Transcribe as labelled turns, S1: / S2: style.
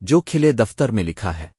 S1: جو کھلے دفتر میں لکھا ہے۔